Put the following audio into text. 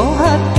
我喝。